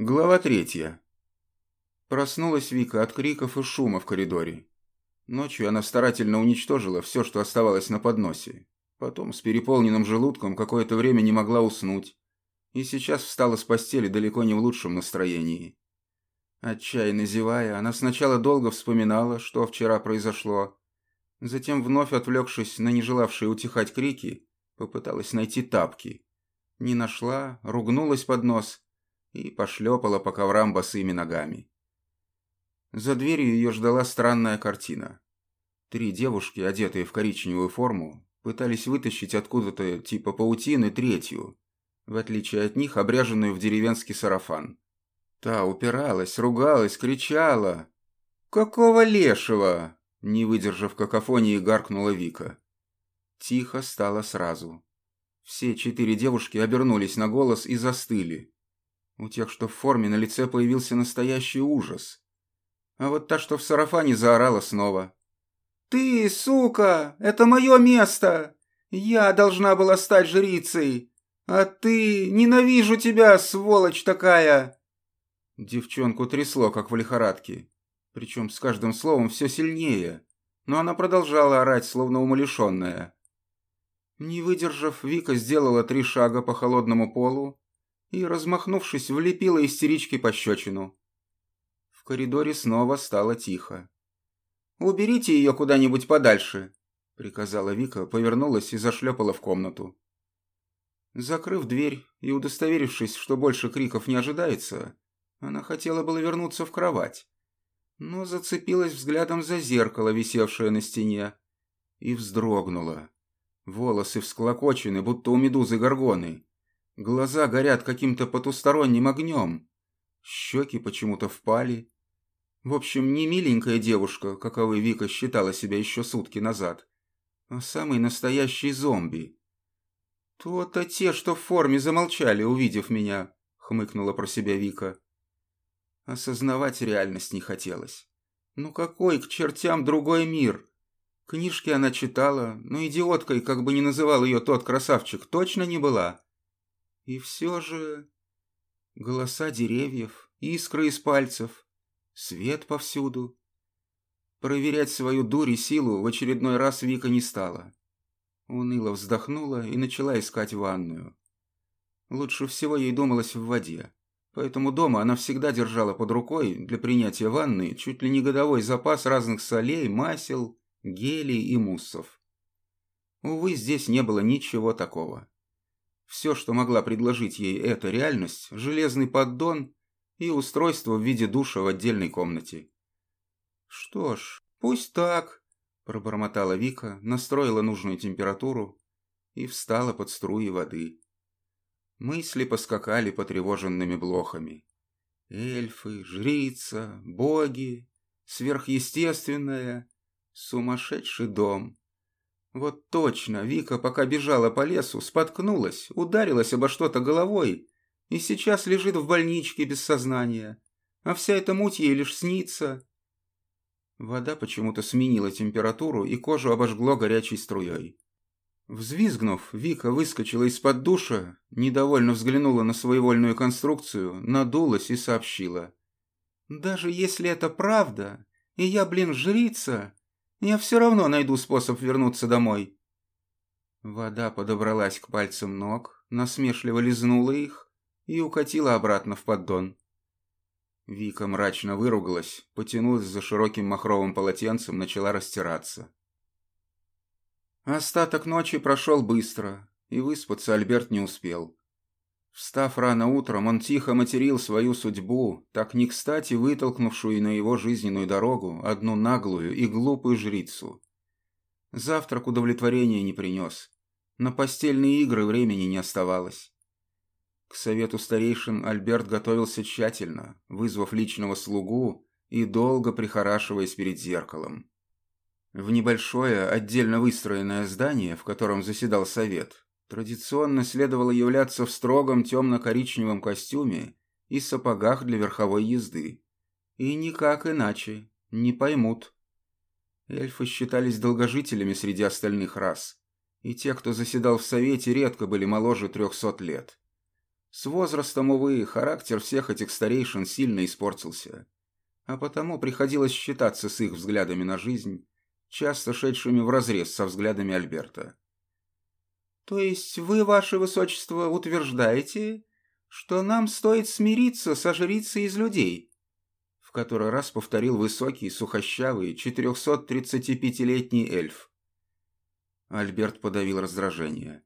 Глава третья. Проснулась Вика от криков и шума в коридоре. Ночью она старательно уничтожила все, что оставалось на подносе. Потом с переполненным желудком какое-то время не могла уснуть. И сейчас встала с постели далеко не в лучшем настроении. Отчаянно зевая, она сначала долго вспоминала, что вчера произошло. Затем, вновь отвлекшись на не желавшие утихать крики, попыталась найти тапки. Не нашла, ругнулась под нос – и пошлепала по коврам босыми ногами. За дверью ее ждала странная картина. Три девушки, одетые в коричневую форму, пытались вытащить откуда-то типа паутины третью, в отличие от них обряженную в деревенский сарафан. Та упиралась, ругалась, кричала. «Какого лешего?» Не выдержав какофонии, гаркнула Вика. Тихо стало сразу. Все четыре девушки обернулись на голос и застыли. У тех, что в форме, на лице появился настоящий ужас. А вот та, что в сарафане, заорала снова. «Ты, сука, это мое место! Я должна была стать жрицей! А ты, ненавижу тебя, сволочь такая!» Девчонку трясло, как в лихорадке. Причем с каждым словом все сильнее. Но она продолжала орать, словно умалишенная. Не выдержав, Вика сделала три шага по холодному полу и, размахнувшись, влепила истеричке пощечину. В коридоре снова стало тихо. «Уберите ее куда-нибудь подальше», — приказала Вика, повернулась и зашлепала в комнату. Закрыв дверь и удостоверившись, что больше криков не ожидается, она хотела было вернуться в кровать, но зацепилась взглядом за зеркало, висевшее на стене, и вздрогнула. Волосы всклокочены, будто у медузы горгоны. Глаза горят каким-то потусторонним огнем. Щеки почему-то впали. В общем, не миленькая девушка, каковой Вика считала себя еще сутки назад, а самый настоящий зомби. «То-то те, что в форме, замолчали, увидев меня», — хмыкнула про себя Вика. Осознавать реальность не хотелось. Ну какой к чертям другой мир? Книжки она читала, но идиоткой, как бы ни называл ее тот красавчик, точно не была. И все же... Голоса деревьев, искры из пальцев, свет повсюду. Проверять свою дурь и силу в очередной раз Вика не стала. Уныло вздохнула и начала искать ванную. Лучше всего ей думалось в воде. Поэтому дома она всегда держала под рукой для принятия ванны чуть ли не годовой запас разных солей, масел, гелей и муссов. Увы, здесь не было ничего такого. Все, что могла предложить ей эта реальность, железный поддон и устройство в виде душа в отдельной комнате. «Что ж, пусть так», – пробормотала Вика, настроила нужную температуру и встала под струи воды. Мысли поскакали потревоженными блохами. Эльфы, жрица, боги, сверхъестественное, сумасшедший дом. Вот точно, Вика, пока бежала по лесу, споткнулась, ударилась обо что-то головой и сейчас лежит в больничке без сознания. А вся эта муть ей лишь снится. Вода почему-то сменила температуру, и кожу обожгло горячей струей. Взвизгнув, Вика выскочила из-под душа, недовольно взглянула на своевольную конструкцию, надулась и сообщила. «Даже если это правда, и я, блин, жрица, я все равно найду способ вернуться домой. Вода подобралась к пальцам ног, насмешливо лизнула их и укатила обратно в поддон. Вика мрачно выругалась, потянулась за широким махровым полотенцем, начала растираться. Остаток ночи прошел быстро, и выспаться Альберт не успел. Встав рано утром, он тихо материл свою судьбу, так не кстати вытолкнувшую на его жизненную дорогу одну наглую и глупую жрицу. Завтрак удовлетворения не принес. На постельные игры времени не оставалось. К совету старейшин Альберт готовился тщательно, вызвав личного слугу и долго прихорашиваясь перед зеркалом. В небольшое, отдельно выстроенное здание, в котором заседал совет, традиционно следовало являться в строгом темно-коричневом костюме и сапогах для верховой езды. И никак иначе, не поймут. Эльфы считались долгожителями среди остальных рас, и те, кто заседал в Совете, редко были моложе трехсот лет. С возрастом, увы, характер всех этих старейшин сильно испортился, а потому приходилось считаться с их взглядами на жизнь, часто шедшими вразрез со взглядами Альберта. «То есть вы, ваше высочество, утверждаете, что нам стоит смириться со жрицей из людей?» В который раз повторил высокий, сухощавый, 435-летний эльф. Альберт подавил раздражение.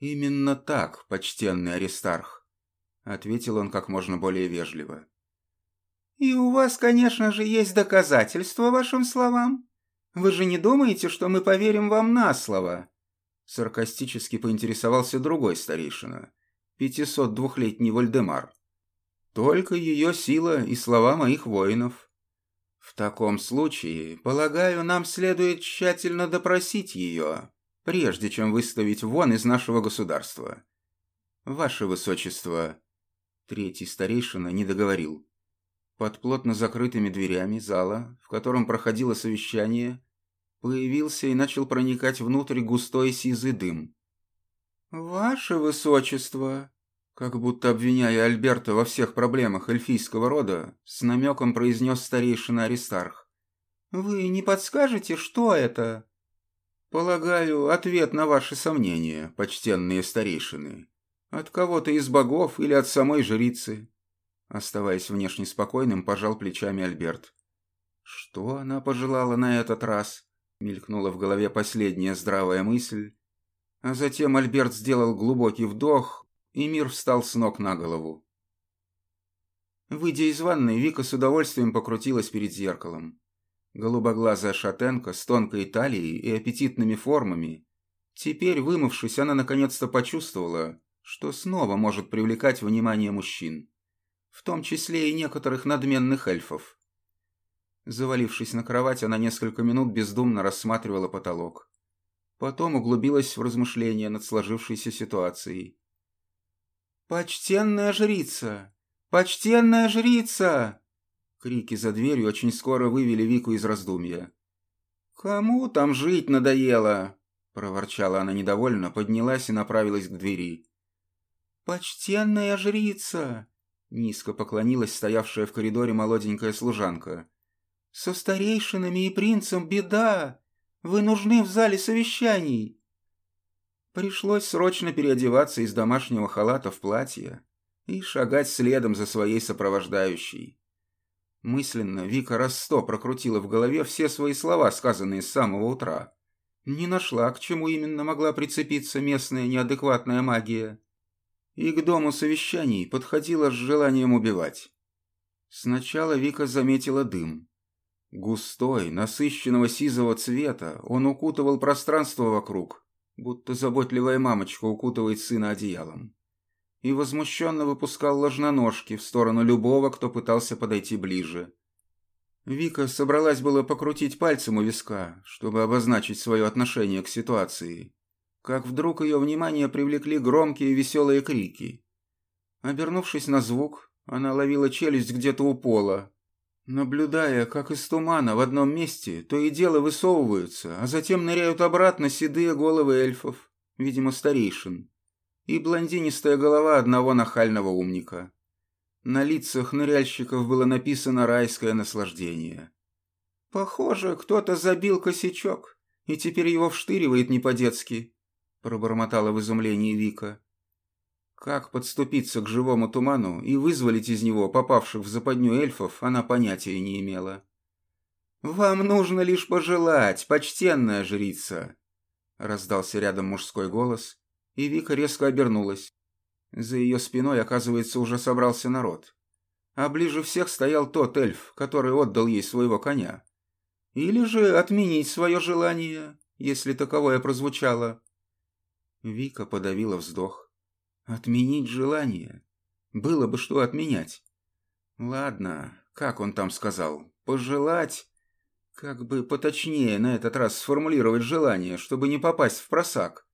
«Именно так, почтенный Аристарх», — ответил он как можно более вежливо. «И у вас, конечно же, есть доказательства вашим словам? Вы же не думаете, что мы поверим вам на слово?» Саркастически поинтересовался другой старейшина, 502-летний Вальдемар. «Только ее сила и слова моих воинов. В таком случае, полагаю, нам следует тщательно допросить ее, прежде чем выставить вон из нашего государства. Ваше Высочество...» Третий старейшина не договорил. Под плотно закрытыми дверями зала, в котором проходило совещание, появился и начал проникать внутрь густой сизый дым. «Ваше Высочество...» Как будто обвиняя Альберта во всех проблемах эльфийского рода, с намеком произнес старейшина Аристарх. «Вы не подскажете, что это?» Полагаю, ответ на ваши сомнения, почтенные старейшины. От кого-то из богов или от самой жрицы. Оставаясь внешне спокойным, пожал плечами Альберт. Что она пожелала на этот раз? Мелькнула в голове последняя здравая мысль. А затем Альберт сделал глубокий вдох, и мир встал с ног на голову. Выйдя из ванной, Вика с удовольствием покрутилась перед зеркалом. Голубоглазая шатенка с тонкой талией и аппетитными формами. Теперь, вымывшись, она наконец-то почувствовала, что снова может привлекать внимание мужчин. В том числе и некоторых надменных эльфов. Завалившись на кровать, она несколько минут бездумно рассматривала потолок. Потом углубилась в размышления над сложившейся ситуацией. «Почтенная жрица! Почтенная жрица!» Крики за дверью очень скоро вывели Вику из раздумья. «Кому там жить надоело?» – проворчала она недовольно, поднялась и направилась к двери. «Почтенная жрица!» – низко поклонилась стоявшая в коридоре молоденькая служанка. «Со старейшинами и принцем беда! Вы нужны в зале совещаний!» Пришлось срочно переодеваться из домашнего халата в платье и шагать следом за своей сопровождающей. Мысленно Вика раз сто прокрутила в голове все свои слова, сказанные с самого утра. Не нашла, к чему именно могла прицепиться местная неадекватная магия. И к дому совещаний подходила с желанием убивать. Сначала Вика заметила дым. Густой, насыщенного сизого цвета, он укутывал пространство вокруг, будто заботливая мамочка укутывает сына одеялом и возмущенно выпускал ложноножки в сторону любого, кто пытался подойти ближе. Вика собралась было покрутить пальцем у виска, чтобы обозначить свое отношение к ситуации, как вдруг ее внимание привлекли громкие веселые крики. Обернувшись на звук, она ловила челюсть где-то у пола, наблюдая, как из тумана в одном месте то и дело высовываются, а затем ныряют обратно седые головы эльфов, видимо, старейшин и блондинистая голова одного нахального умника. На лицах ныряльщиков было написано «райское наслаждение». «Похоже, кто-то забил косячок, и теперь его вштыривает не по-детски», пробормотала в изумлении Вика. Как подступиться к живому туману и вызволить из него попавших в западню эльфов, она понятия не имела. «Вам нужно лишь пожелать, почтенная жрица!» Раздался рядом мужской голос, и Вика резко обернулась. За ее спиной, оказывается, уже собрался народ. А ближе всех стоял тот эльф, который отдал ей своего коня. Или же отменить свое желание, если таковое прозвучало. Вика подавила вздох. Отменить желание? Было бы что отменять. Ладно, как он там сказал? Пожелать? Как бы поточнее на этот раз сформулировать желание, чтобы не попасть в просак.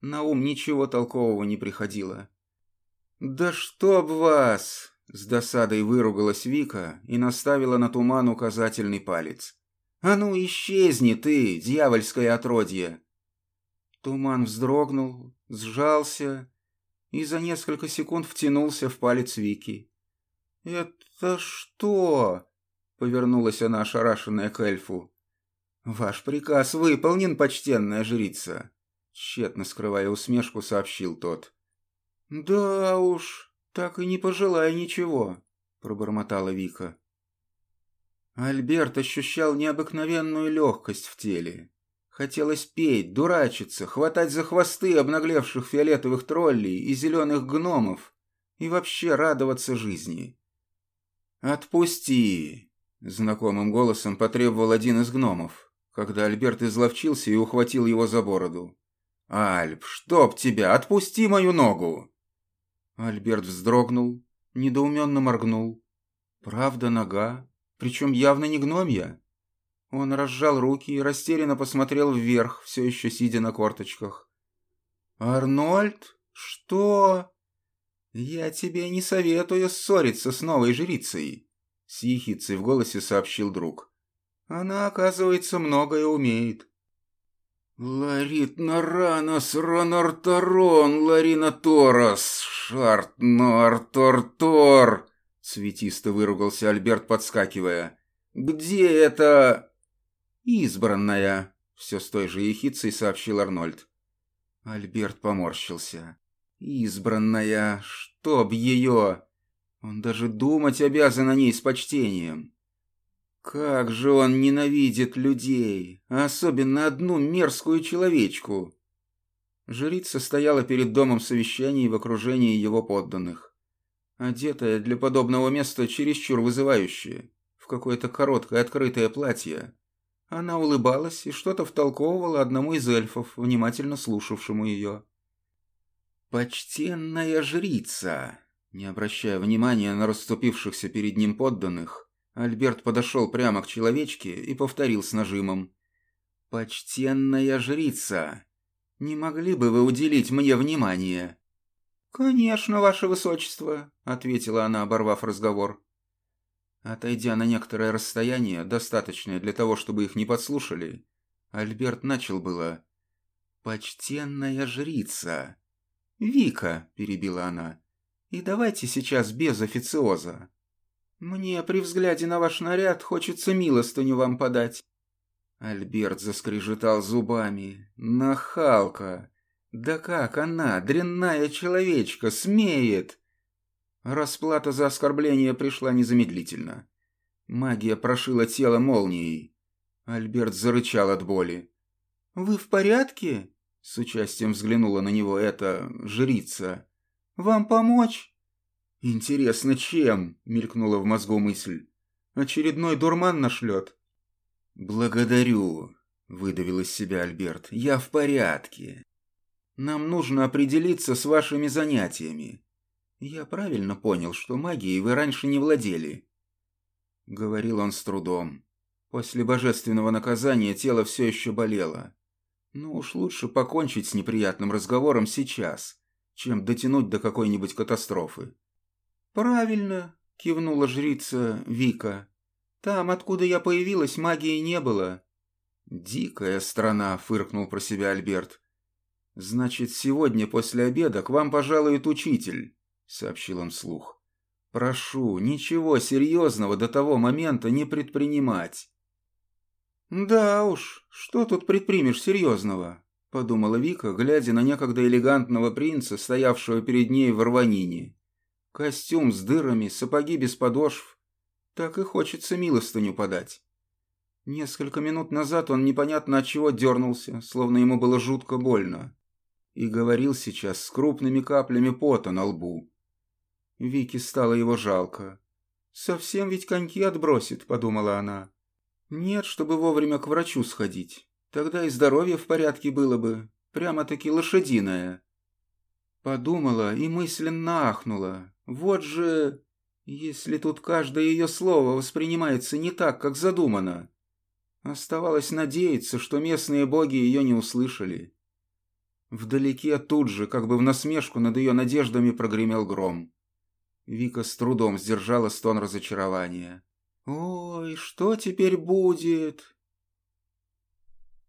На ум ничего толкового не приходило. «Да чтоб вас!» — с досадой выругалась Вика и наставила на туман указательный палец. «А ну исчезни ты, дьявольское отродье!» Туман вздрогнул, сжался и за несколько секунд втянулся в палец Вики. «Это что?» — повернулась она, ошарашенная к эльфу. «Ваш приказ выполнен, почтенная жрица», — тщетно скрывая усмешку, сообщил тот. «Да уж, так и не пожелай ничего», — пробормотала Вика. Альберт ощущал необыкновенную легкость в теле. Хотелось петь, дурачиться, хватать за хвосты обнаглевших фиолетовых троллей и зеленых гномов и вообще радоваться жизни. «Отпусти!» — знакомым голосом потребовал один из гномов, когда Альберт изловчился и ухватил его за бороду. «Альб, чтоб тебя! Отпусти мою ногу!» Альберт вздрогнул, недоуменно моргнул. «Правда нога? Причем явно не гномья?» Он разжал руки и растерянно посмотрел вверх, все еще сидя на корточках. «Арнольд? Что?» «Я тебе не советую ссориться с новой жрицей», — с в голосе сообщил друг. «Она, оказывается, многое умеет». «Ларит Наранос Ронортарон Ларина Торос Шарт Нортортор», — цветисто выругался Альберт, подскакивая. «Где это...» «Избранная», — все с той же ехицей сообщил Арнольд. Альберт поморщился. «Избранная, чтоб ее!» Он даже думать обязан о ней с почтением. Как же он ненавидит людей, особенно одну мерзкую человечку. Жрица стояла перед домом совещаний в окружении его подданных. Одетая для подобного места чересчур вызывающая, в какое-то короткое открытое платье, она улыбалась и что-то втолковывала одному из эльфов, внимательно слушавшему ее. «Почтенная жрица!» Не обращая внимания на расступившихся перед ним подданных, Альберт подошел прямо к человечке и повторил с нажимом. «Почтенная жрица! Не могли бы вы уделить мне внимание?» «Конечно, ваше высочество», — ответила она, оборвав разговор. Отойдя на некоторое расстояние, достаточное для того, чтобы их не подслушали, Альберт начал было «Почтенная жрица!» «Вика!» – перебила она. «И давайте сейчас без официоза. Мне при взгляде на ваш наряд хочется милостыню вам подать». Альберт заскрежетал зубами. «Нахалка! Да как она, дрянная человечка, смеет!» Расплата за оскорбление пришла незамедлительно. Магия прошила тело молнией. Альберт зарычал от боли. «Вы в порядке?» С участием взглянула на него эта жрица. «Вам помочь?» «Интересно, чем?» — мелькнула в мозгу мысль. «Очередной дурман нашлет?» «Благодарю», — выдавил из себя Альберт. «Я в порядке. Нам нужно определиться с вашими занятиями. «Я правильно понял, что магией вы раньше не владели?» Говорил он с трудом. После божественного наказания тело все еще болело. Ну уж лучше покончить с неприятным разговором сейчас, чем дотянуть до какой-нибудь катастрофы. «Правильно», — кивнула жрица Вика. «Там, откуда я появилась, магии не было». «Дикая страна», — фыркнул про себя Альберт. «Значит, сегодня после обеда к вам пожалует учитель. — сообщил он вслух. «Прошу, ничего серьезного до того момента не предпринимать». «Да уж, что тут предпримешь серьезного?» — подумала Вика, глядя на некогда элегантного принца, стоявшего перед ней в рванине. Костюм с дырами, сапоги без подошв. Так и хочется милостыню подать. Несколько минут назад он непонятно от чего дернулся, словно ему было жутко больно. И говорил сейчас с крупными каплями пота на лбу. Вике стало его жалко. «Совсем ведь коньки отбросит», — подумала она. «Нет, чтобы вовремя к врачу сходить. Тогда и здоровье в порядке было бы. Прямо-таки лошадиное». Подумала и мысленно ахнула. «Вот же... Если тут каждое ее слово воспринимается не так, как задумано». Оставалось надеяться, что местные боги ее не услышали. Вдалеке тут же, как бы в насмешку над ее надеждами, прогремел гром. Вика с трудом сдержала стон разочарования. «Ой, что теперь будет?